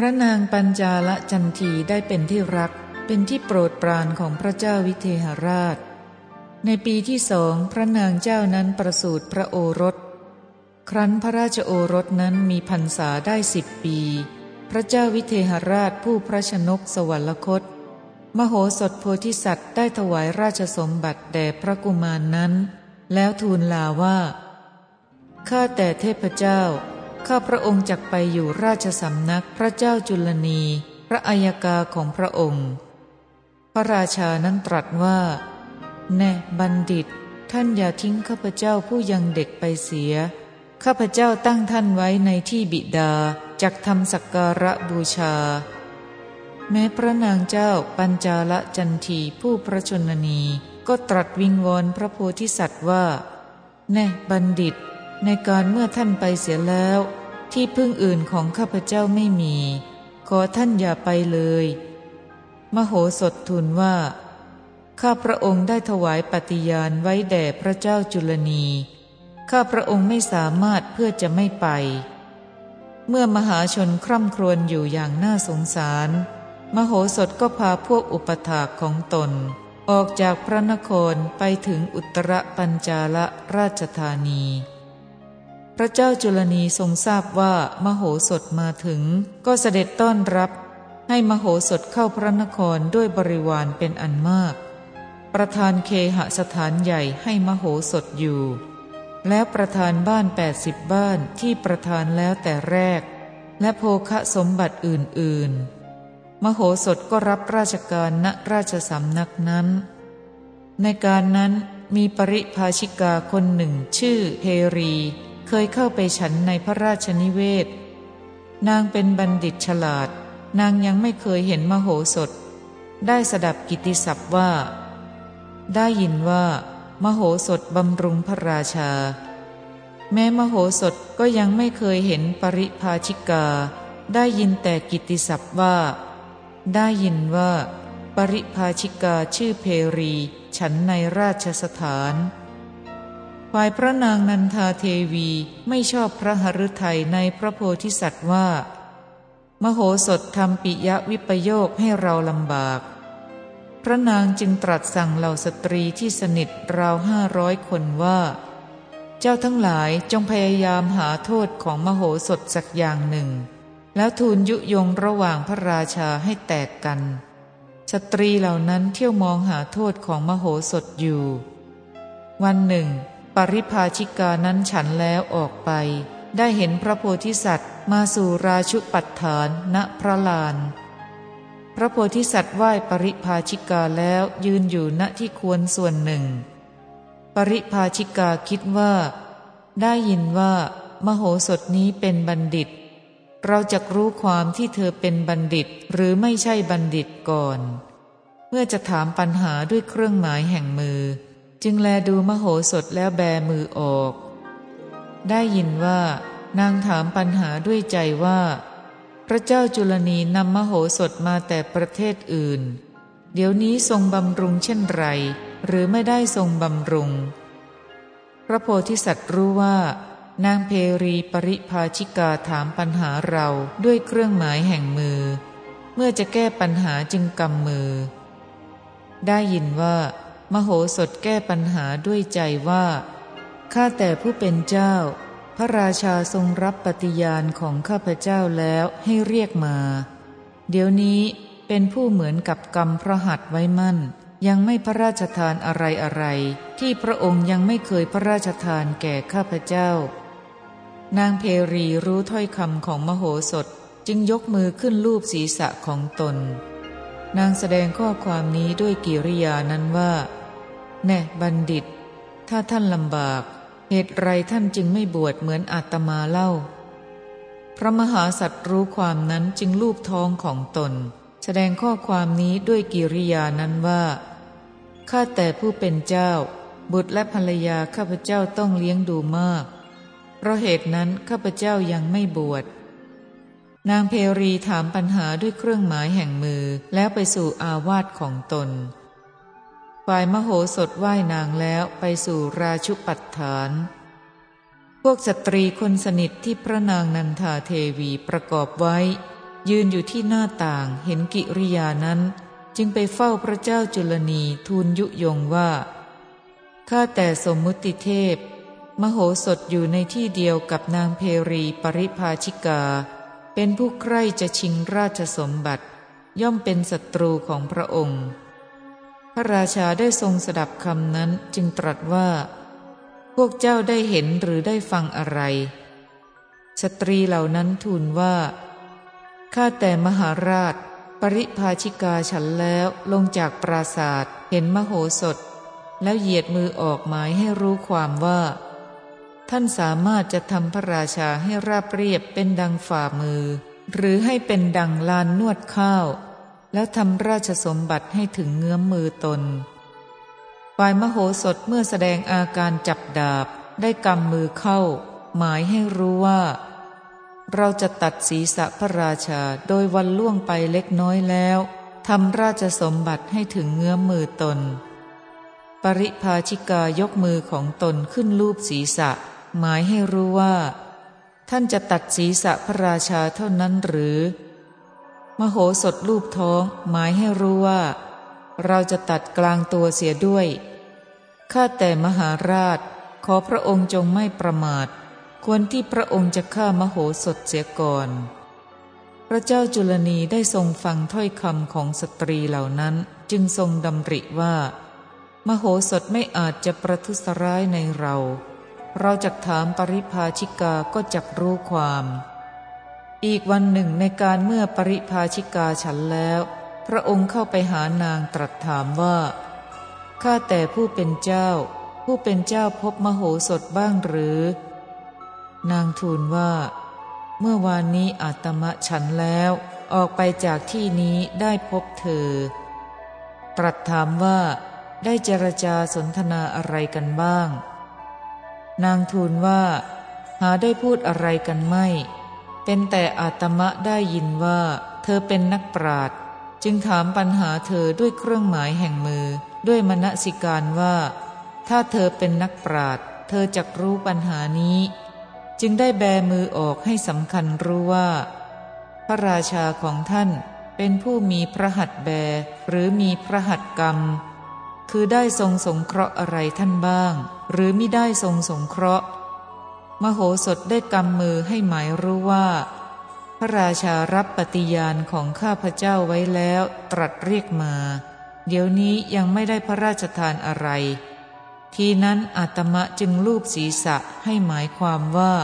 พระนางปัญจาลจันทีได้เป็นที่รักเป็นที่โปรดปรานของพระเจ้าวิเทหราช ในปีที่สองพระนางเจ้านั้นประสูติพระโอรส ครั้นพระราชโอรสนั้นมีพรรษาได้สิบปี พระเจ้าวิเทหราชผู้พระชนกสวรรคต มโหสถโพธิสัตว์ได้ถวายราชสมบัติแด่พระกุมารนนั้น แล้วทูลลาว่า ข้าแต่เทพเจ้า ข้าพระองค์จักไปอยู่ราชสำนักพระเจ้าจุลนี พระอัยกาของพระองค์ พระราชานั้นตรัสว่า แน่บัณฑิต ท่านอย่าทิ้งข้าพเจ้าผู้ยังเด็กไปเสีย ข้าพเจ้าตั้งท่านไว้ในที่บิดาจักทำสักการะบูชา แม้พระนางเจ้าปัญจาลจันทีผู้พระชนนีก็ตรัสวิงวอนพระโพธิสัตว์ว่า แน่บัณฑิต ในการเมื่อท่านไปเสียแล้ว ที่พึ่งอื่นของข้าพเจ้าไม่มี ขอท่านอย่าไปเลย มโหสถทูลว่า ข้าพระองค์ได้ถวายปฏิญาณไว้แด่พระเจ้าจุลนี ข้าพระองค์ไม่สามารถเพื่อจะไม่ไป เมื่อมหาชนคร่ำครวญอยู่อย่างน่าสงสาร มโหสถก็พาพวกอุปถากของตน ออกจากพระนครไปถึงอุตรปัญจาลราชธานี พระเจ้าจุลนีทรงทราบว่ามโหสถมาถึง ก็เสด็จต้อนรับให้มโหสถเข้าพระนครด้วยบริวารเป็นอันมาก ประธานเคหสถานใหญ่ให้มโหสถอยู่ แล้วประธานบ้านแปดสิบบ้านที่ประธานแล้วแต่แรก และโภคสมบัติอื่น ๆ มโหสถก็รับราชการณราชสำนักนั้น ในการนั้นมีปริภาชิกาคนหนึ่งชื่อเฮรี เคยเข้าไปฉันในพระราชนิเวศ นางเป็นบัณฑิตฉลาด นางยังไม่เคยเห็นมโหสถ ได้สดับกิติศัพท์ว่า ได้ยินว่า มโหสถบำรุงพระราชา แม้มโหสถก็ยังไม่เคยเห็นปริภาชิกา ได้ยินแต่กิติศัพท์ว่า ได้ยินว่า ปริภาชิกาชื่อเพรี ฉันในราชสถาน ฝ่ายพระนางนันทาเทวีไม่ชอบพระหฤทัยในพระโพธิสัตว์ว่า มโหสถทำปิยวิปโยคให้เราลำบาก พระนางจึงตรัสสั่งเหล่าสตรีที่สนิทราวห้าร้อยคนว่า เจ้าทั้งหลายจงพยายามหาโทษของมโหสถสักอย่างหนึ่ง แล้วทูลยุยงระหว่างพระราชาให้แตกกัน สตรีเหล่านั้นเที่ยวมองหาโทษของมโหสถอยู่ วันหนึ่ง ริภาชิกานั้นฉันแล้วออกไป ได้เห็นพระโพธิสัตว์ มาสู่ราชุปัฏฐานณพระลาน พระโพธิสัตว์ไหว้ปริภาชิกาแล้วยืนอยู่ณที่ควรส่วนหนึ่ง ปริภาชิกาคิดว่า ได้ยินว่า มโหสถนี้เป็นบัณฑิต เราจะรู้ความที่เธอเป็นบัณฑิตหรือไม่ใช่บัณฑิตก่อน เมื่อจะถามปัญหาด้วยเครื่องหมายแห่งมือ จึงแลดูมโหสถแล้วแบมือออก ได้ยินว่านางถามปัญหาด้วยใจว่า พระเจ้าจุลนีนำมโหสถมาแต่ประเทศอื่น เดี๋ยวนี้ทรงบำรุงเช่นไร หรือไม่ได้ทรงบำรุง พระโพธิสัตว์รู้ว่า นางเพรีปริภาชิกาถามปัญหาเราด้วยเครื่องหมายแห่งมือ เมื่อจะแก้ปัญหาจึงกำมือ ได้ยินว่า มโหสถแก้ปัญหาด้วยใจว่า ข้าแต่ผู้เป็นเจ้า พระราชาทรงรับปฏิญาณของข้าพเจ้าแล้วให้เรียกมา เดี๋ยวนี้เป็นผู้เหมือนกับกรรมพระหัตไว้มั่น ยังไม่พระราชทานอะไรอะไร ที่พระองค์ยังไม่เคยพระราชทานแก่ข้าพเจ้า นางเพรีรู้ถ้อยคำของมโหสถจึงยกมือขึ้นลูบศีรษะของตน นางแสดงข้อความนี้ด้วยกิริยานั้นว่า แน่บัณฑิต ถ้าท่านลำบาก เหตุไรท่านจึงไม่บวชเหมือนอาตมาเล่า พระมหาสัตว์รู้ความนั้นจึงลูบท้องของตน แสดงข้อความนี้ด้วยกิริยานั้นว่า ข้าแต่ผู้เป็นเจ้า บุตรและภรรยาข้าพเจ้าต้องเลี้ยงดูมาก เพราะเหตุนั้นข้าพเจ้ายังไม่บวชนางเพรีถามปัญหาด้วยเครื่องหมายแห่งมือแล้วไปสู่อาวาสของตน ฝ่ายมโหสถว่ายนางแล้วไปสู่ราชุปัฏฐาน พวกสตรีคนสนิทที่พระนางนันทาเทวีประกอบไว้ ยืนอยู่ที่หน้าต่างเห็นกิริยานั้น จึงไปเฝ้าพระเจ้าจุลนีทูลยุยงว่าข้าแต่สมมุติเทพ มโหสถอยู่ในที่เดียวกับนางเพรีปริภาชิกา เป็นผู้ใคร่จะชิงราชสมบัติ ย่อมเป็นศัตรูของพระองค์ ระราชาได้ทรงสดับคำนั้นจึงตรัสว่า พวกเจ้าได้เห็นหรือได้ฟังอะไร สตรีเหล่านั้นทูลว่า ข้าแต่มหาราช ปริภาชิกาฉันแล้วลงจากปราศาสตร์เห็นมโหสถ แล้วเหยียดมือออกหมายให้รู้ความว่า ท่านสามารถจะทำพระราชาให้ราบเรียบเป็นดังฝ่ามือ หรือให้เป็นดังลานนวดข้าว แล้วทำราชสมบัติให้ถึงเงื้อมมือตน ฝ่ายมโหสถเมื่อแสดงอาการจับดาบได้กำมือเข้า หมายให้รู้ว่า เราจะตัดศีรษะพระราชาโดยวันล่วงไปเล็กน้อยแล้วทำราชสมบัติให้ถึงเงื้อมมือตน ปริภาชิกายกมือของตนขึ้นรูปศีรษะ หมายให้รู้ว่า ท่านจะตัดศีรษะพระราชาเท่านั้นหรือ มโหสถรูปท้องหมายให้รู้ว่า เราจะตัดกลางตัวเสียด้วย ข้าแต่มหาราช ขอพระองค์จงไม่ประมาท ควรที่พระองค์จะฆ่ามโหสถเสียก่อน พระเจ้าจุลนีได้ทรงฟังถ้อยคำของสตรีเหล่านั้นจึงทรงดำริว่า มโหสถไม่อาจจะประทุษร้ายในเรา เราจะถามปริภาชิกาก็จักรู้ความ อีกวันหนึ่งในการเมื่อปริภาชิกาฉันแล้ว พระองค์เข้าไปหานางตรัสถามว่า ข้าแต่ผู้เป็นเจ้า ผู้เป็นเจ้าพบมโหสถบ้างหรือ นางทูลว่า เมื่อวานนี้อาตมะฉันแล้ว ออกไปจากที่นี้ได้พบเธอ ตรัสถามว่า ได้เจรจาสนทนาอะไรกันบ้าง นางทูลว่า หาได้พูดอะไรกันไม่ เป็นแต่อาตมะได้ยินว่า เธอเป็นนักปราดจึงถามปัญหาเธอด้วยเครื่องหมายแห่งมือ ด้วยมณสิการว่า ถ้าเธอเป็นนักปราดเธอจะรู้ปัญหานี้ จึงได้แบมือออกให้สำคัญรู้ว่า พระราชาของท่านเป็นผู้มีพระหัตถ์แบหรือมีพระหัตถ์กรรม คือได้ทรงสงเคราะห์อะไรท่านบ้าง หรือไม่ได้ทรงสงเคราะห์ มโหสถได้กำมือให้หมายรู้ว่า พระราชารับปฏิญาณของข้าพเจ้าไว้แล้วตรัสเรียกมา เดี๋ยวนี้ยังไม่ได้พระราชทานอะไร ทีนั้นอาตมะจึงลูบศีรษะให้หมายความว่า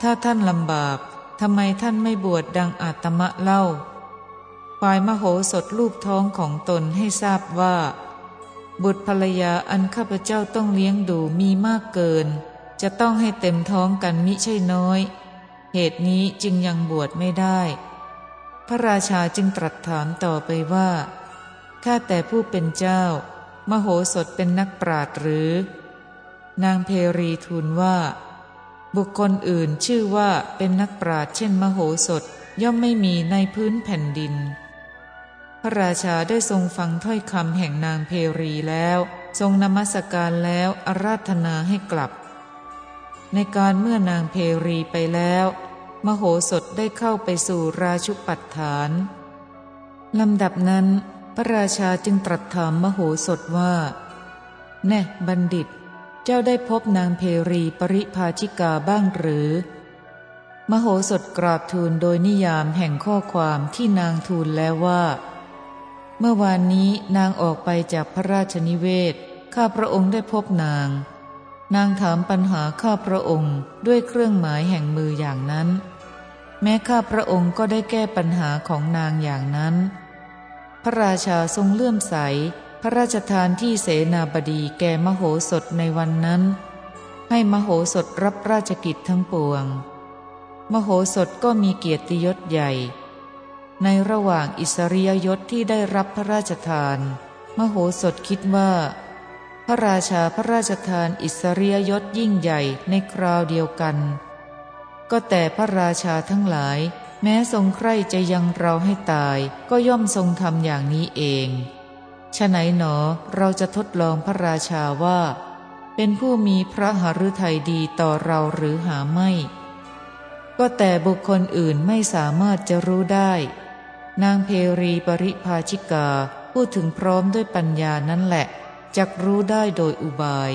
ถ้าท่านลำบากทำไมท่านไม่บวชดดังอาตมะเล่า ฝ่ายมโหสถลูบท้องของตนให้ทราบว่า บุตรภรรยาอันข้าพเจ้าต้องเลี้ยงดูมีมากเกิน จะต้องให้เต็มท้องกันมิใช่น้อย เหตุนี้จึงยังบวชไม่ได้ พระราชาจึงตรัสถามต่อไปว่าข้าแต่ผู้เป็นเจ้า มโหสถเป็นนักปราดหรือ นางเพรีทูลว่า บุคคลอื่นชื่อว่าเป็นนักปราดเช่นมโหสถย่อมไม่มีในพื้นแผ่นดิน พระราชาได้ทรงฟังถ้อยคำแห่งนางเพรีแล้ว ทรงนมัสการแล้วอาราธนาให้กลับ ในการเมื่อนางเพรีไปแล้ว มโหสถได้เข้าไปสู่ราชุปัฏฐานลำดับนั้น พระราชาจึงตรัสถามมโหสถว่า แน่บัณฑิต เจ้าได้พบนางเพรีปริภาชิกาบ้างหรือ มโหสถกราบทูลโดยนิยามแห่งข้อความที่นางทูลแล้วว่า เมื่อวานนี้นางออกไปจากพระราชนิเวศ ข้าพระองค์ได้พบนาง นางถามปัญหาข้าพระองค์ด้วยเครื่องหมายแห่งมืออย่างนั้น แม้ข้าพระองค์ก็ได้แก้ปัญหาของนางอย่างนั้น พระราชาทรงเลื่อมใส พระราชทานที่เสนาบดีแก่มโหสถในวันนั้น ให้มโหสถรับราชกิจทั้งปวง มโหสถก็มีเกียรติยศใหญ่ ในระหว่างอิสริยยศที่ได้รับพระราชทาน มโหสถคิดว่า พระราชาพระราชทานอิสริยยศยิ่งใหญ่ในคราวเดียวกัน ก็แต่พระราชาทั้งหลาย แม้ทรงใคร่จะยังเราให้ตายก็ย่อมทรงทำอย่างนี้เองฉะไหนหนอเราจะทดลองพระราชาว่า เป็นผู้มีพระหฤทัยดีต่อเราหรือหาไม่ ก็แต่บุคคลอื่นไม่สามารถจะรู้ได้ นางเพรีปริภาชิกาพูดถึงพร้อมด้วยปัญญานั่นแหละ จักรู้ได้โดยอุบาย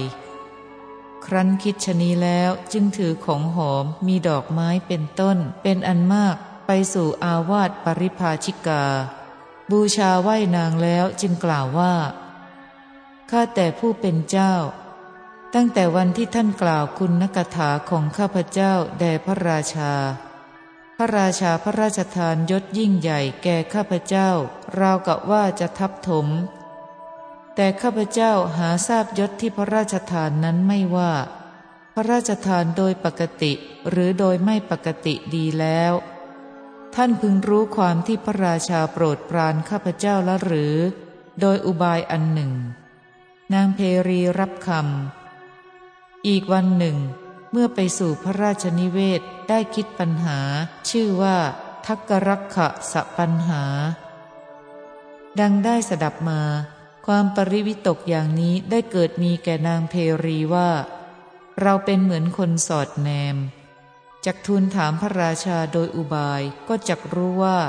ครั้นคิดชนีแล้วจึงถือของหอมมีดอกไม้เป็นต้น เป็นอันมากไปสู่อาวาสปริภาชิกา บูชาไหวนางแล้วจึงกล่าวว่าข้าแต่ผู้เป็นเจ้า ตั้งแต่วันที่ท่านกล่าวคุณนกถาของข้าพเจ้าแด่พระราชา พระราชาพระราชทานยศยิ่งใหญ่แก่ข้าพเจ้า ราวกับว่าจะทับถม แต่ข้าพเจ้าหาทราบยศที่พระราชทานนั้นไม่ว่า พระราชทานโดยปกติหรือโดยไม่ปกติดีแล้ว ท่านพึงรู้ความที่พระราชาโปรดปรานข้าพเจ้าละหรือ โดยอุบายอันหนึ่ง นางเพรีรับคำอีกวันหนึ่ง เมื่อไปสู่พระราชนิเวศได้คิดปัญหา ชื่อว่า ทักกรักขะสปัญหา ดังได้สดับมา ความปริวิตกอย่างนี้ได้เกิดมีแก่นางเพรีว่า เราเป็นเหมือนคนสอดแนมจักทูลถามพระราชาโดยอุบายก็จักรู้ว่า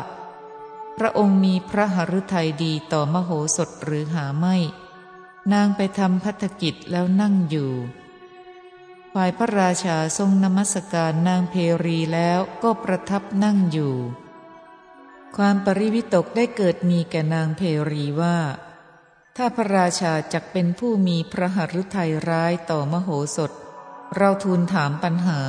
พระองค์มีพระหฤทัยดีต่อมโหสถหรือหาไม่ นางไปทำพัฒกิจแล้วนั่งอยู่ ฝ่ายพระราชาทรงนมัสการนางเพรีแล้วก็ประทับนั่งอยู่ ความปริวิตกได้เกิดมีแก่นางเพรีว่า ถ้าพระราชาจักเป็นผู้มีพระหฤทัยร้ายต่อมโหสถ เราทูลถามปัญหา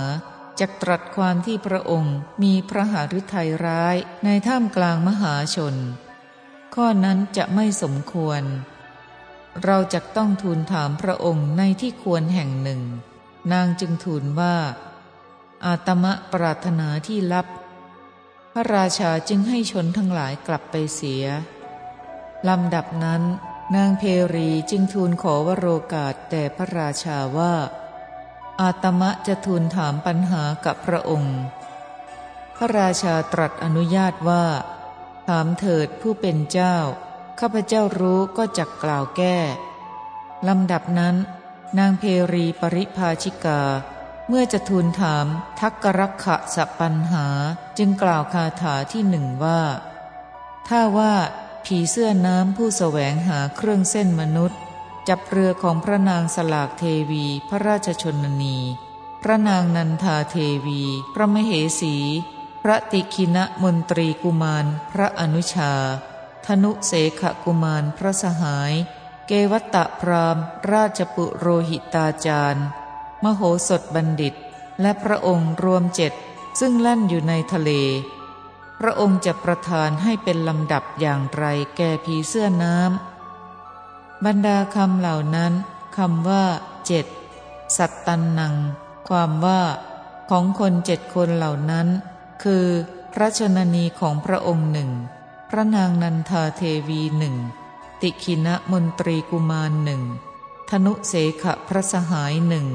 จักตรัสความที่พระองค์มีพระหฤทัยร้ายในท่ามกลางมหาชน ข้อนั้นจะไม่สมควร เราจะต้องทูลถามพระองค์ในที่ควรแห่งหนึ่ง นางจึงทูลว่า อาตมะปรารถนาที่ลับ พระราชาจึงให้ชนทั้งหลายกลับไปเสียลำดับนั้น นางเพรีจึงทูลขอวโรกาสแต่พระราชาว่า อาตมะจะทูลถามปัญหากับพระองค์ พระราชาตรัสอนุญาตว่า ถามเถิดผู้เป็นเจ้า ข้าพเจ้ารู้ก็จักกล่าวแก้ลำดับนั้น นางเพรีปริภาชิกา เมื่อจะทูลถามทักกรักขะสปัญหาจึงกล่าวคาถาที่หนึ่งว่า ถ้าว่า ผีเสื้อน้ำผู้แสวงหาเครื่องเส้นมนุษย์ จับเรือของพระนางสลากเทวีพระราชชนนี พระนางนันทาเทวี พระมเหสี พระติคินะมนตรีกุมาร พระอนุชา ธนุเสขกุมารพระสหาย เกวัตตะพราม ราชปุโรหิตาจารย์ มโหสถบัณฑิต และพระองค์รวมเจ็ดซึ่งลั่นอยู่ในทะเล พระองค์จะประทานให้เป็นลำดับอย่างไรแก่ผีเสื้อน้ำบรรดาคำเหล่านั้นคำว่าเจ็ดสัตตันนัง ความว่า ของคนเจ็ดคนเหล่านั้น คือพระชนนีของพระองค์หนึ่ง พระนางนันทาเทวีหนึ่ง ติคินะมนตรีกุมารหนึ่ง ธนุเสขะพระสหายหนึ่ง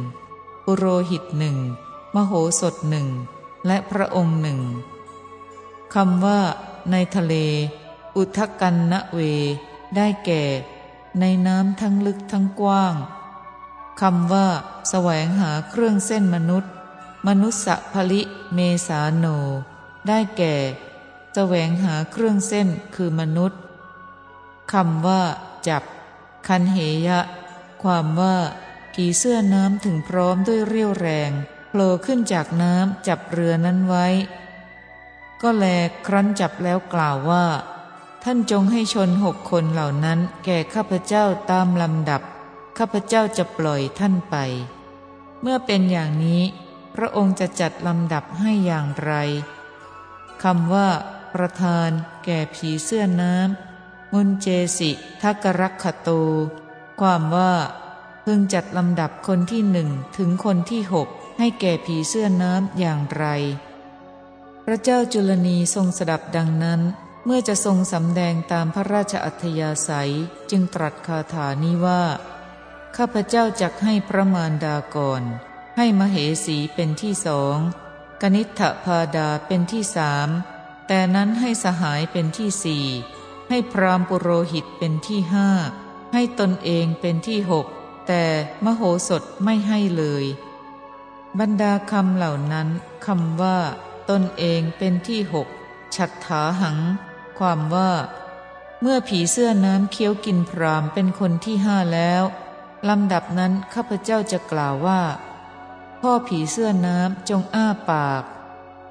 ปุโรหิตหนึ่ง มโหสถหนึ่ง และพระองค์หนึ่ง คำว่า ในทะเล อุทกันนะเว ได้แก่ ในน้ำทั้งลึกทั้งกว้างคำว่า แสวงหาเครื่องเส้นมนุษย์ มนุษสภลิเมสาโน ได้แก่ แสวงหาเครื่องเส้นคือมนุษย์คำว่า จับ คันเหยะ ความว่าผีเสื้อน้ำถึงพร้อมด้วยเรี่ยวแรงโผล่ขึ้นจากน้ำจับเรือนั้นไว้ ก็แลครั้นจับแล้วกล่าวว่า ท่านจงให้ชนหกคนเหล่านั้น แก่ข้าพเจ้าตามลำดับ ข้าพเจ้าจะปล่อยท่านไป เมื่อเป็นอย่างนี้ พระองค์จะจัดลำดับให้อย่างไรคำว่า ประธาน แก่ผีเสื้อน้ำมุนเจสิทักรักขโต ความว่าพึงจัดลำดับคนที่หนึ่งถึงคนที่หกให้แก่ผีเสื้อน้ำอย่างไร ระเจ้าจุลนีทรงสดับดังนั้น เมื่อจะทรงสำแดงตามพระราชอัธยาศัยจึงตรัสคาถานี้ว่า ข้าพเจ้าจักให้พระมารดาก่อน ให้มเหสีเป็นที่สอง กนิษฐพาดาเป็นที่สาม แต่นั้นให้สหายเป็นที่สี่ให้พรามปุโรหิตเป็นที่ห้า ให้ตนเองเป็นที่หก แต่มโหสถไม่ให้เลย บรรดาคำเหล่านั้นคำว่า ตนเองเป็นที่หกฉัตถาหัง ความว่า เมื่อผีเสื้อน้ำเคี้ยวกินพรามเป็นคนที่ห้าแล้วลำดับนั้นข้าพเจ้าจะกล่าวว่า พ่อผีเสื้อน้ำจงอ้าปาก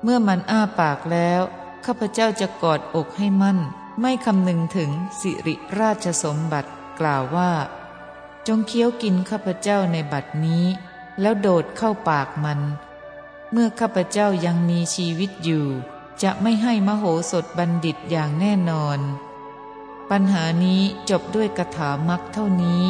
เมื่อมันอ้าปากแล้วข้าพเจ้าจะกอดอกให้มั่น ไม่คำนึงถึงสิริราชสมบัติกล่าวว่า จงเคี้ยวกินข้าพเจ้าในบัดนี้ แล้วโดดเข้าปากมัน เมื่อข้าพเจ้ายังมีชีวิตอยู่ จะไม่ให้มโหสถบัณฑิตอย่างแน่นอน ปัญหานี้จบด้วยกถามักเท่านี้